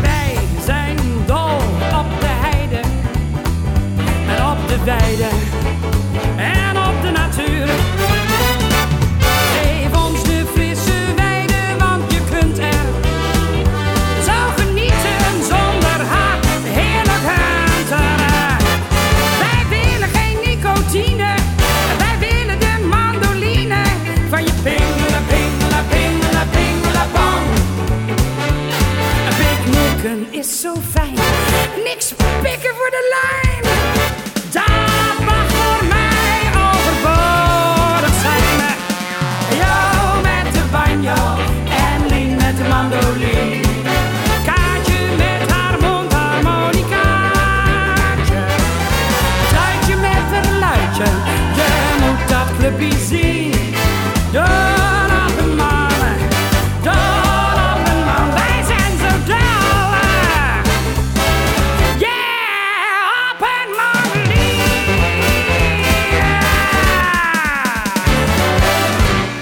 Wij zijn dol op de heide en op de weide. is zo fijn. Niks pikken voor de lijn. Dat mag voor mij overboren zijn. Jou met de banjo en Lien met de mandolin. kaartje met haar mondharmonicaatje. Duitje met verluidje. Je moet dat clubje zien.